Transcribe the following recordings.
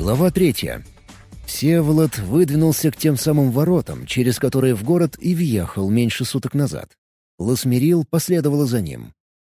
Глава третья. Всеволод выдвинулся к тем самым воротам, через которые в город и въехал меньше суток назад. Ласмирил последовала за ним.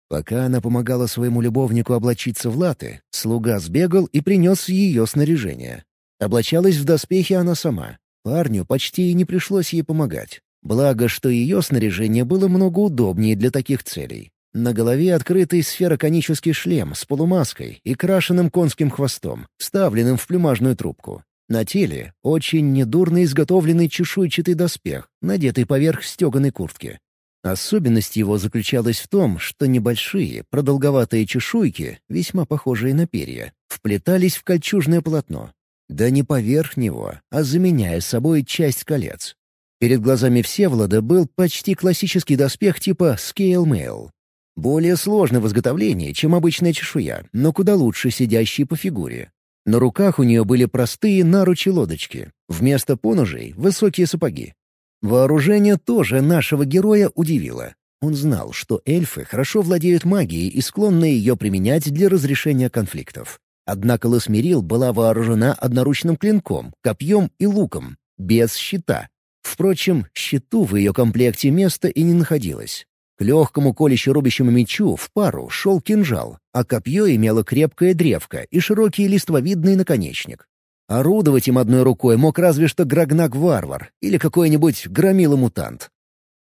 Пока она помогала своему любовнику облачиться в латы, слуга сбегал и принес ее снаряжение. Облачалась в доспехи она сама. Парню почти и не пришлось ей помогать. Благо, что ее снаряжение было много удобнее для таких целей. На голове открытый сфероконический шлем с полумаской и крашенным конским хвостом, вставленным в плюмажную трубку. На теле очень недурно изготовленный чешуйчатый доспех, надетый поверх стеганой куртки. Особенность его заключалась в том, что небольшие, продолговатые чешуйки, весьма похожие на перья, вплетались в кольчужное полотно. Да не поверх него, а заменяя собой часть колец. Перед глазами Всеволода был почти классический доспех типа «Scale Mail», более сложный в изготовлении, чем обычная чешуя, но куда лучше сидящие по фигуре. На руках у нее были простые наручи-лодочки. Вместо поножей — высокие сапоги. Вооружение тоже нашего героя удивило. Он знал, что эльфы хорошо владеют магией и склонны ее применять для разрешения конфликтов. Однако Ласмирил была вооружена одноручным клинком, копьем и луком, без щита. Впрочем, щиту в ее комплекте места и не находилось. К легкому колюще-рубящему мечу в пару шел кинжал, а копье имело крепкое древко и широкий листвовидный наконечник. Орудовать им одной рукой мог разве что Грагнак-варвар или какой-нибудь громила-мутант.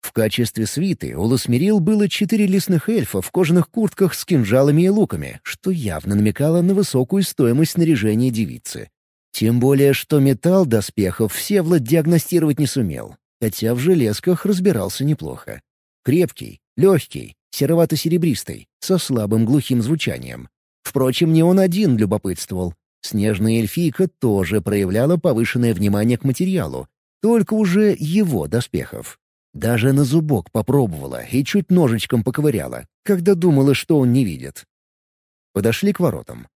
В качестве свиты у Ласмирил было четыре лесных эльфа в кожаных куртках с кинжалами и луками, что явно намекало на высокую стоимость снаряжения девицы. Тем более, что металл доспехов Всевлад диагностировать не сумел, хотя в железках разбирался неплохо. Крепкий, легкий, серовато-серебристый, со слабым глухим звучанием. Впрочем, не он один любопытствовал. Снежная эльфийка тоже проявляла повышенное внимание к материалу, только уже его доспехов. Даже на зубок попробовала и чуть ножичком поковыряла, когда думала, что он не видит. Подошли к воротам.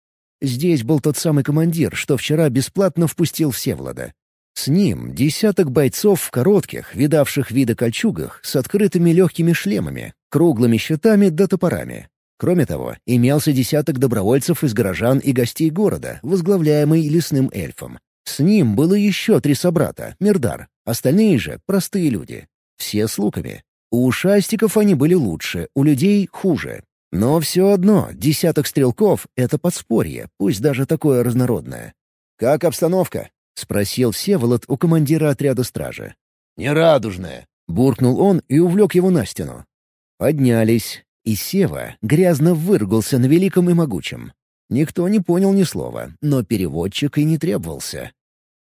Здесь был тот самый командир, что вчера бесплатно впустил Всевлада. С ним десяток бойцов в коротких, видавших вида кольчугах, с открытыми легкими шлемами, круглыми щитами да топорами. Кроме того, имелся десяток добровольцев из горожан и гостей города, возглавляемый лесным эльфом. С ним было еще три собрата, Мирдар, остальные же — простые люди. Все с луками. У ушастиков они были лучше, у людей — хуже. Но все одно, десяток стрелков — это подспорье, пусть даже такое разнородное. «Как обстановка?» — спросил Всеволод у командира отряда стражи. «Нерадужная», — буркнул он и увлек его на стену. Поднялись, и Сева грязно выругался на великом и могучем. Никто не понял ни слова, но переводчик и не требовался.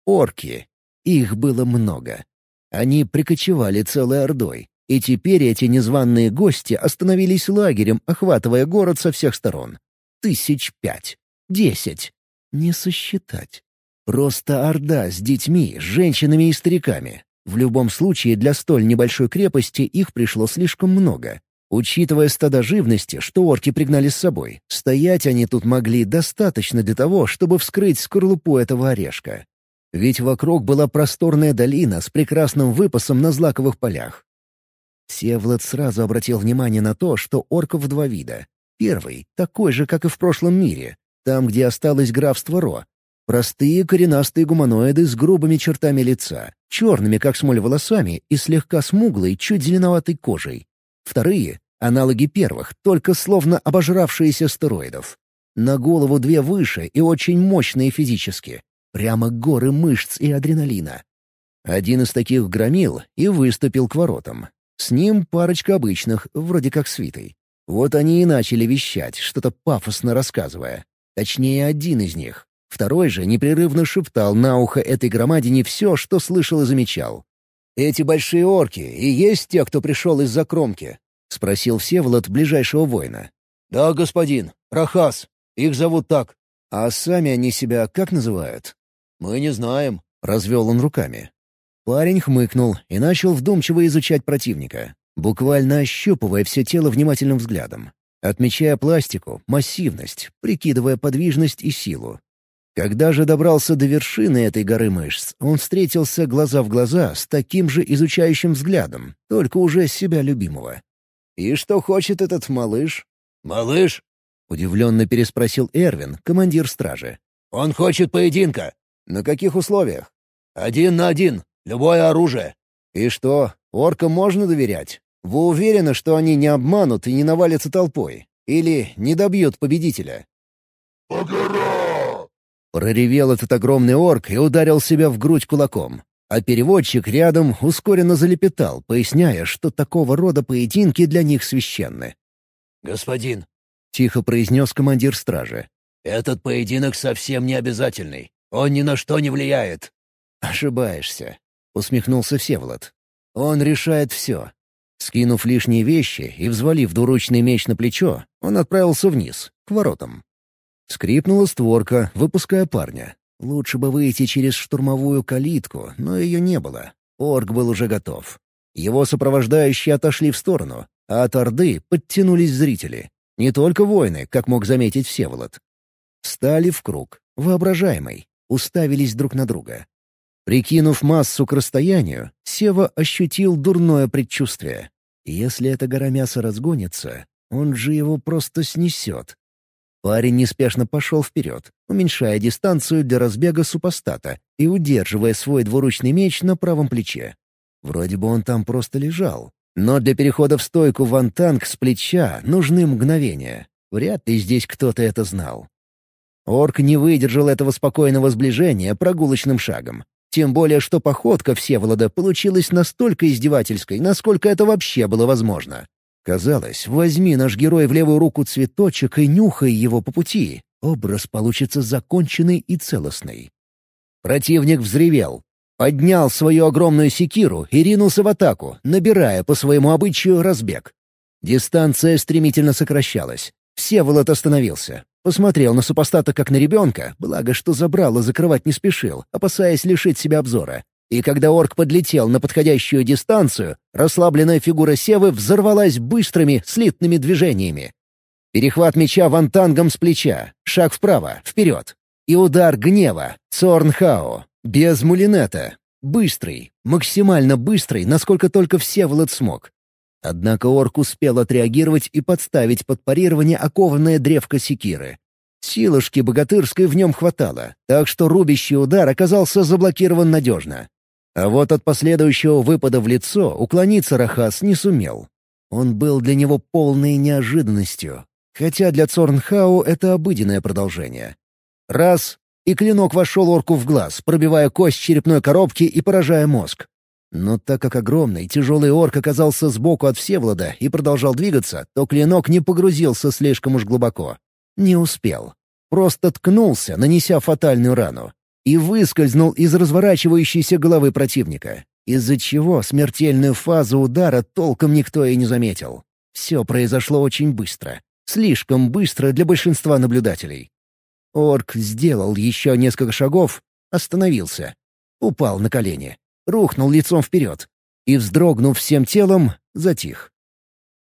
Орки. Их было много. Они прикочевали целой ордой, и теперь эти незваные гости остановились лагерем, охватывая город со всех сторон. Тысяч пять. Десять. Не сосчитать. Просто орда с детьми, женщинами и стариками. В любом случае, для столь небольшой крепости их пришло слишком много. Учитывая стада живности, что орки пригнали с собой, стоять они тут могли достаточно для того, чтобы вскрыть скорлупу этого орешка. Ведь вокруг была просторная долина с прекрасным выпасом на злаковых полях. Севлад сразу обратил внимание на то, что орков два вида. Первый — такой же, как и в прошлом мире, там, где осталось графство Ро, Простые коренастые гуманоиды с грубыми чертами лица, черными, как смоль, волосами и слегка смуглой, чуть зеленоватой кожей. Вторые — аналоги первых, только словно обожравшиеся стероидов. На голову две выше и очень мощные физически. Прямо горы мышц и адреналина. Один из таких громил и выступил к воротам. С ним парочка обычных, вроде как свитой. Вот они и начали вещать, что-то пафосно рассказывая. Точнее, один из них. Второй же непрерывно шептал на ухо этой громадине все, что слышал и замечал. «Эти большие орки и есть те, кто пришел из-за кромки?» — спросил Всеволод ближайшего воина. «Да, господин. Рахас. Их зовут так». «А сами они себя как называют?» «Мы не знаем», — развел он руками. Парень хмыкнул и начал вдумчиво изучать противника, буквально ощупывая все тело внимательным взглядом, отмечая пластику, массивность, прикидывая подвижность и силу. Когда же добрался до вершины этой горы мышц, он встретился глаза в глаза с таким же изучающим взглядом, только уже себя любимого. «И что хочет этот малыш?» «Малыш?» — удивленно переспросил Эрвин, командир стражи. Он хочет поединка». «На каких условиях?» «Один на один. Любое оружие». «И что, оркам можно доверять? Вы уверены, что они не обманут и не навалятся толпой? Или не добьют победителя?» «Погора!» Проревел этот огромный орк и ударил себя в грудь кулаком. А переводчик рядом ускоренно залепетал, поясняя, что такого рода поединки для них священны. «Господин», — тихо произнес командир стражи, — «этот поединок совсем не обязательный. Он ни на что не влияет». «Ошибаешься», — усмехнулся Всеволод. «Он решает все. Скинув лишние вещи и взвалив двуручный меч на плечо, он отправился вниз, к воротам. Скрипнула створка, выпуская парня. Лучше бы выйти через штурмовую калитку, но ее не было. Орк был уже готов. Его сопровождающие отошли в сторону, а от Орды подтянулись зрители. Не только воины, как мог заметить Всеволод. Стали в круг, воображаемый, уставились друг на друга. Прикинув массу к расстоянию, Сева ощутил дурное предчувствие. Если эта гора мяса разгонится, он же его просто снесет. Парень неспешно пошел вперед, уменьшая дистанцию для разбега супостата и удерживая свой двуручный меч на правом плече. Вроде бы он там просто лежал. Но для перехода в стойку вантанг с плеча нужны мгновения. Вряд ли здесь кто-то это знал. Орк не выдержал этого спокойного сближения прогулочным шагом. Тем более, что походка Всеволода получилась настолько издевательской, насколько это вообще было возможно. Казалось, возьми наш герой в левую руку цветочек и нюхай его по пути. Образ получится законченный и целостный. Противник взревел. Поднял свою огромную секиру и ринулся в атаку, набирая по своему обычаю разбег. Дистанция стремительно сокращалась. Всеволод остановился. Посмотрел на супостата как на ребенка, благо что забрало закрывать не спешил, опасаясь лишить себя обзора. И когда орк подлетел на подходящую дистанцию, расслабленная фигура Севы взорвалась быстрыми, слитными движениями. Перехват меча вантангом с плеча, шаг вправо, вперед. И удар гнева, Цорнхао, без мулинета. Быстрый, максимально быстрый, насколько только Всеволод смог. Однако орк успел отреагировать и подставить под парирование окованное древко секиры. Силушки богатырской в нем хватало, так что рубящий удар оказался заблокирован надежно. А вот от последующего выпада в лицо уклониться Рахас не сумел. Он был для него полной неожиданностью, хотя для Цорнхау это обыденное продолжение. Раз — и клинок вошел орку в глаз, пробивая кость черепной коробки и поражая мозг. Но так как огромный, тяжелый орк оказался сбоку от Всеволода и продолжал двигаться, то клинок не погрузился слишком уж глубоко. Не успел. Просто ткнулся, нанеся фатальную рану. И выскользнул из разворачивающейся головы противника, из-за чего смертельную фазу удара толком никто и не заметил. Все произошло очень быстро. Слишком быстро для большинства наблюдателей. Орк сделал еще несколько шагов, остановился. Упал на колени рухнул лицом вперед и, вздрогнув всем телом, затих.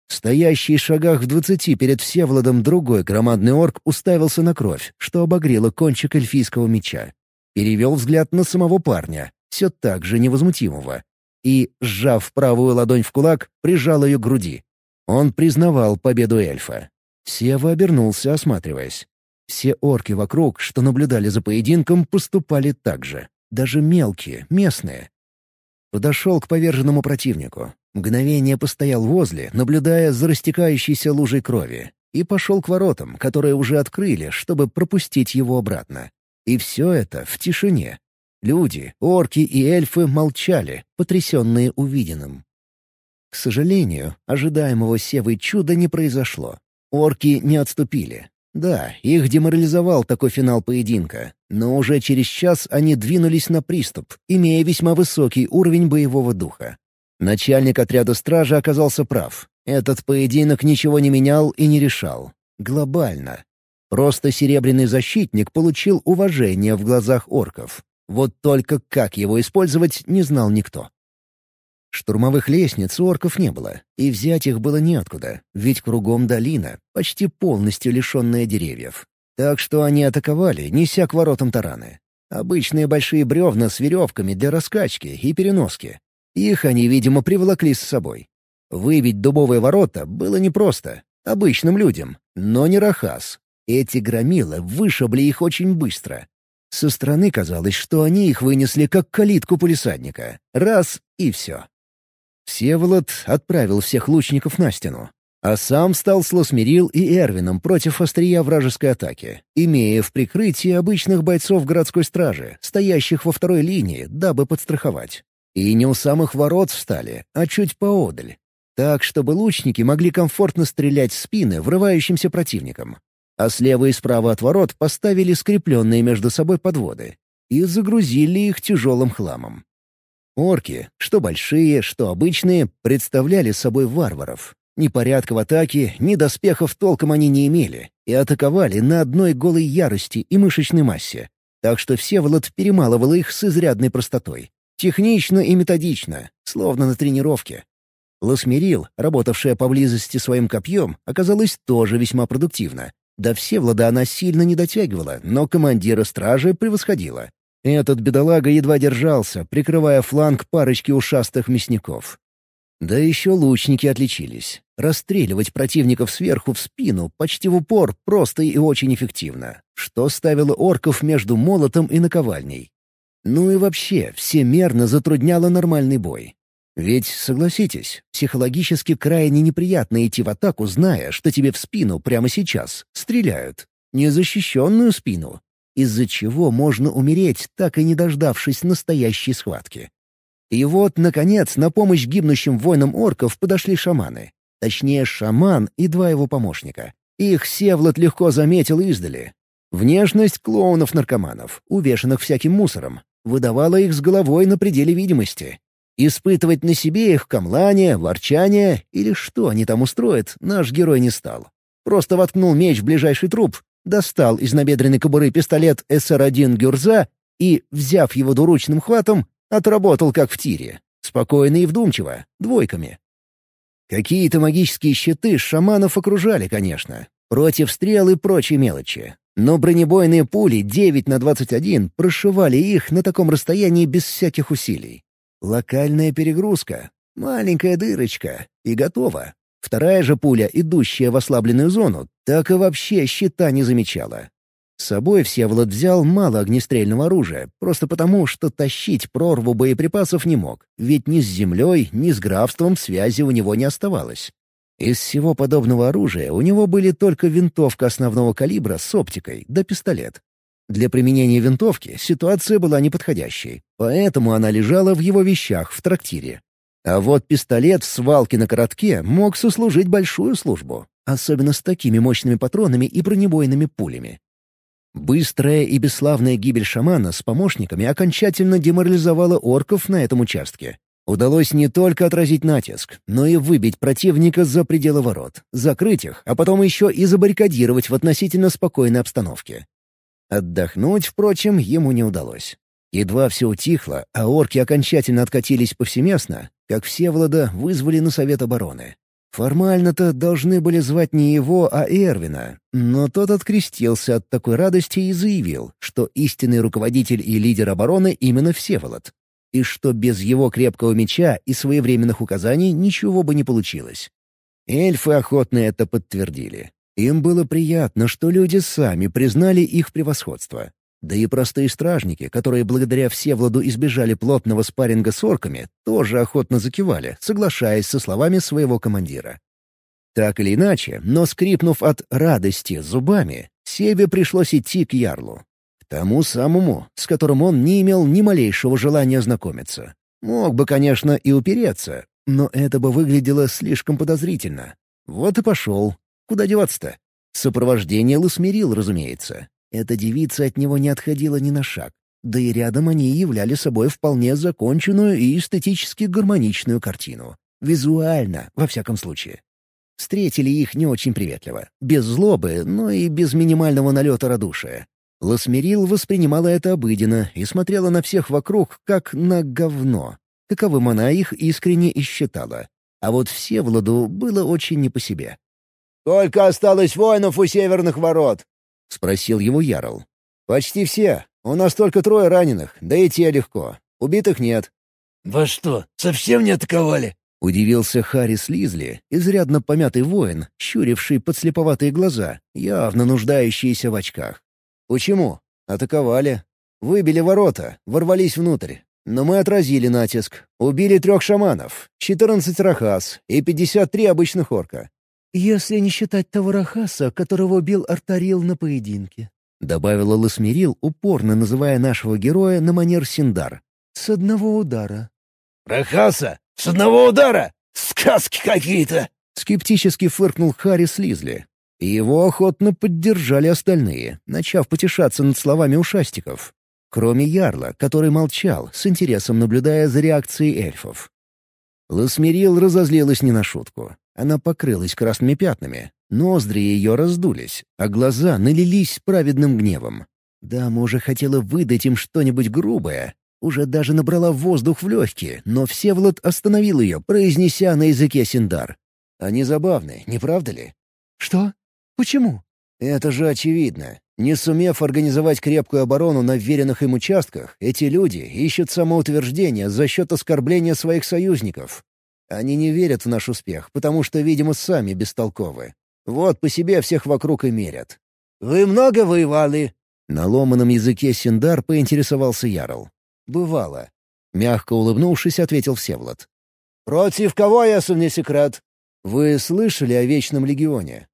Стоящий в шагах в двадцати перед Всеволодом другой громадный орк уставился на кровь, что обогрело кончик эльфийского меча. Перевел взгляд на самого парня, все так же невозмутимого, и, сжав правую ладонь в кулак, прижал ее к груди. Он признавал победу эльфа. Сева обернулся, осматриваясь. Все орки вокруг, что наблюдали за поединком, поступали так же. Даже мелкие, местные. Подошел к поверженному противнику. Мгновение постоял возле, наблюдая за растекающейся лужей крови, и пошел к воротам, которые уже открыли, чтобы пропустить его обратно. И все это в тишине. Люди, орки и эльфы молчали, потрясенные увиденным. К сожалению, ожидаемого Севой чуда не произошло. Орки не отступили. Да, их деморализовал такой финал поединка, но уже через час они двинулись на приступ, имея весьма высокий уровень боевого духа. Начальник отряда стражи оказался прав. Этот поединок ничего не менял и не решал. Глобально. Просто Серебряный Защитник получил уважение в глазах орков. Вот только как его использовать, не знал никто. Штурмовых лестниц у орков не было, и взять их было неоткуда, ведь кругом долина, почти полностью лишенная деревьев. Так что они атаковали, неся к воротам тараны. Обычные большие бревна с веревками для раскачки и переноски. Их они, видимо, приволокли с собой. Выбить дубовые ворота было непросто, обычным людям, но не Рахас. Эти громилы вышибли их очень быстро. Со стороны казалось, что они их вынесли как калитку полисадника. Раз — и все. Всеволод отправил всех лучников на стену, а сам стал с Лосмирил и Эрвином против острия вражеской атаки, имея в прикрытии обычных бойцов городской стражи, стоящих во второй линии, дабы подстраховать. И не у самых ворот встали, а чуть поодаль. Так, чтобы лучники могли комфортно стрелять в спины врывающимся противникам. А слева и справа от ворот поставили скрепленные между собой подводы и загрузили их тяжелым хламом. Орки, что большие, что обычные, представляли собой варваров, ни порядка в атаке, ни доспехов толком они не имели, и атаковали на одной голой ярости и мышечной массе. Так что Всеволод перемалывал их с изрядной простотой. Технично и методично, словно на тренировке. Лосмирил, работавшая поблизости своим копьем, оказалась тоже весьма продуктивна. До Всеволода она сильно не дотягивала, но командира стражи превосходила. Этот бедолага едва держался, прикрывая фланг парочки ушастых мясников. Да еще лучники отличились. Расстреливать противников сверху в спину почти в упор просто и очень эффективно, что ставило орков между молотом и наковальней. Ну и вообще, всемерно затрудняло нормальный бой. Ведь, согласитесь, психологически крайне неприятно идти в атаку, зная, что тебе в спину прямо сейчас стреляют. Незащищенную спину. Из-за чего можно умереть, так и не дождавшись настоящей схватки. И вот, наконец, на помощь гибнущим воинам орков подошли шаманы. Точнее, шаман и два его помощника. Их Севлот легко заметил издали. Внешность клоунов-наркоманов, увешанных всяким мусором, выдавала их с головой на пределе видимости. Испытывать на себе их камлание, ворчание или что они там устроят, наш герой не стал. Просто воткнул меч в ближайший труп, достал из набедренной кобуры пистолет СР-1 «Гюрза» и, взяв его двуручным хватом, Отработал как в тире. Спокойно и вдумчиво, двойками. Какие-то магические щиты шаманов окружали, конечно. Против стрел и прочей мелочи. Но бронебойные пули 9 на 21 прошивали их на таком расстоянии без всяких усилий. Локальная перегрузка, маленькая дырочка, и готово. Вторая же пуля, идущая в ослабленную зону, так и вообще щита не замечала. С собой Всеволод взял мало огнестрельного оружия, просто потому, что тащить прорву боеприпасов не мог, ведь ни с землей, ни с графством связи у него не оставалось. Из всего подобного оружия у него были только винтовка основного калибра с оптикой да пистолет. Для применения винтовки ситуация была неподходящей, поэтому она лежала в его вещах в трактире. А вот пистолет в свалке на коротке мог сослужить большую службу, особенно с такими мощными патронами и бронебойными пулями. Быстрая и бесславная гибель шамана с помощниками окончательно деморализовала орков на этом участке. Удалось не только отразить натиск, но и выбить противника за пределы ворот, закрыть их, а потом еще и забаррикадировать в относительно спокойной обстановке. Отдохнуть, впрочем, ему не удалось. Едва все утихло, а орки окончательно откатились повсеместно, как Всеволода вызвали на Совет обороны. Формально-то должны были звать не его, а Эрвина, но тот открестился от такой радости и заявил, что истинный руководитель и лидер обороны именно Всеволод, и что без его крепкого меча и своевременных указаний ничего бы не получилось. Эльфы охотно это подтвердили. Им было приятно, что люди сами признали их превосходство. Да и простые стражники, которые благодаря Всевладу избежали плотного спарринга с орками, тоже охотно закивали, соглашаясь со словами своего командира. Так или иначе, но скрипнув от радости зубами, Себе пришлось идти к Ярлу. К тому самому, с которым он не имел ни малейшего желания знакомиться. Мог бы, конечно, и упереться, но это бы выглядело слишком подозрительно. Вот и пошел. Куда деваться-то? Сопровождение Лосмирил, разумеется. Эта девица от него не отходила ни на шаг. Да и рядом они являли собой вполне законченную и эстетически гармоничную картину. Визуально, во всяком случае. Встретили их не очень приветливо. Без злобы, но и без минимального налета радушия. Ласмерил воспринимала это обыденно и смотрела на всех вокруг, как на говно. Таковым она их искренне и считала. А вот Всевладу было очень не по себе. «Только осталось воинов у северных ворот», — спросил его Ярл. «Почти все. У нас только трое раненых, да и те легко. Убитых нет». «Вас что, совсем не атаковали?» — удивился Харрис Лизли, изрядно помятый воин, щуривший подслеповатые глаза, явно нуждающийся в очках. «Почему? Атаковали. Выбили ворота, ворвались внутрь. Но мы отразили натиск. Убили трех шаманов, 14 рахас и 53 обычных орка. «Если не считать того рахаса, которого убил Артарил на поединке», — добавила Ласмирил, упорно называя нашего героя на манер Синдар. «С одного удара». «Рахаса? С одного удара? Сказки какие-то!» Скептически фыркнул Харри Слизли. Его охотно поддержали остальные, начав потешаться над словами ушастиков. Кроме Ярла, который молчал, с интересом наблюдая за реакцией эльфов. Ласмирил разозлилась не на шутку. Она покрылась красными пятнами, ноздри ее раздулись, а глаза налились праведным гневом. Дама уже хотела выдать им что-нибудь грубое, уже даже набрала воздух в легкие, но Всеволод остановил ее, произнеся на языке Синдар. «Они забавны, не правда ли?» «Что? Почему?» «Это же очевидно. Не сумев организовать крепкую оборону на вверенных им участках, эти люди ищут самоутверждение за счет оскорбления своих союзников. Они не верят в наш успех, потому что, видимо, сами бестолковы. Вот по себе всех вокруг и мерят. «Вы много воевали?» На ломаном языке Синдар поинтересовался Ярл. «Бывало». Мягко улыбнувшись, ответил Всеволод. «Против кого, если не секрет?» «Вы слышали о Вечном Легионе?»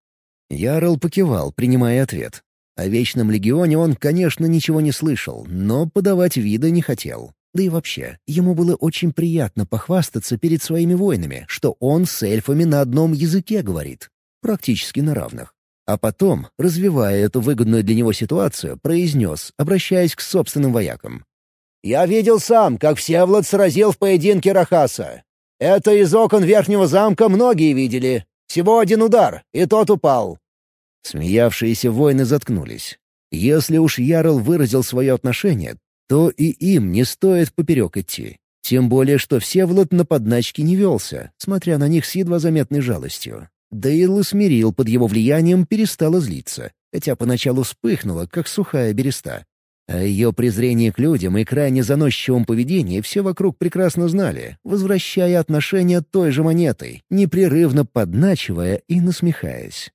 Ярл покивал, принимая ответ. О Вечном Легионе он, конечно, ничего не слышал, но подавать вида не хотел. Да и вообще, ему было очень приятно похвастаться перед своими воинами, что он с эльфами на одном языке говорит, практически на равных. А потом, развивая эту выгодную для него ситуацию, произнес, обращаясь к собственным воякам. «Я видел сам, как Всеволод сразил в поединке Рахаса. Это из окон верхнего замка многие видели. Всего один удар, и тот упал». Смеявшиеся воины заткнулись. Если уж Ярл выразил свое отношение, то и им не стоит поперек идти. Тем более, что Всеволод на подначки не велся, смотря на них с едва заметной жалостью. Да и под его влиянием перестала злиться, хотя поначалу вспыхнула, как сухая береста. О ее презрении к людям и крайне заносчивом поведении все вокруг прекрасно знали, возвращая отношения той же монетой, непрерывно подначивая и насмехаясь.